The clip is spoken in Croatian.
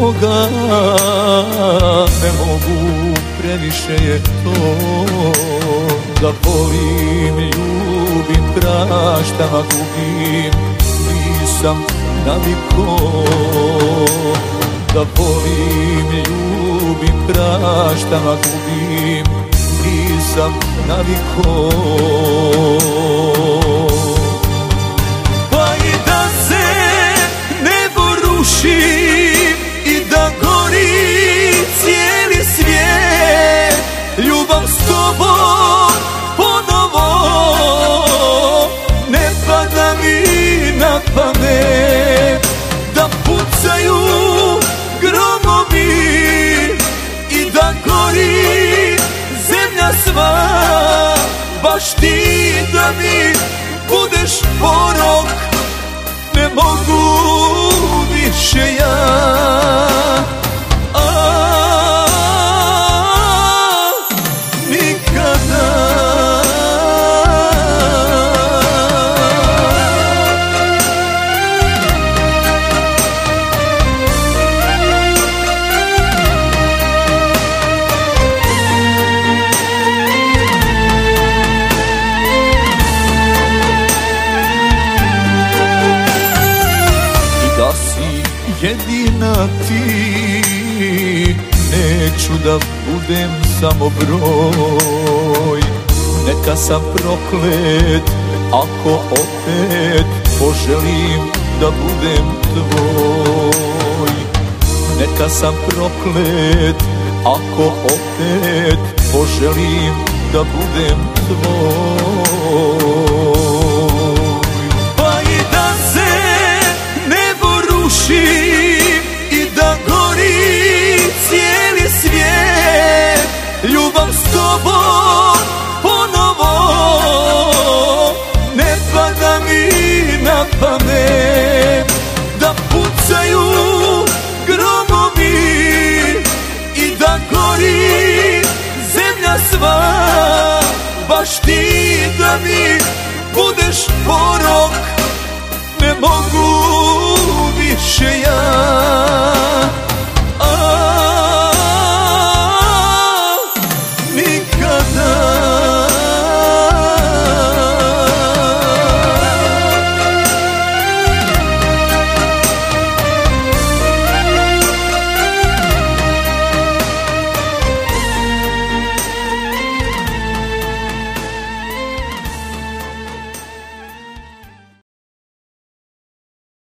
toga Ne mogu, previše je to. Da volim, ljubim, praštam, a gubim Nisam naviko Da volim, ljubim, praštam, a gubim Nisam naviko pamet Da pucaju gromovi I da gori zemlja sva. Baš ti da mi budeš porok Ne mogu više ja jedina ti. Neću da budem samo broj. Neka sam proklet ako opet poželim da budem tvoj. Neka sam proklet ako opet poželim da budem tvoj Baš ti da mi budeš porok. Ne mogu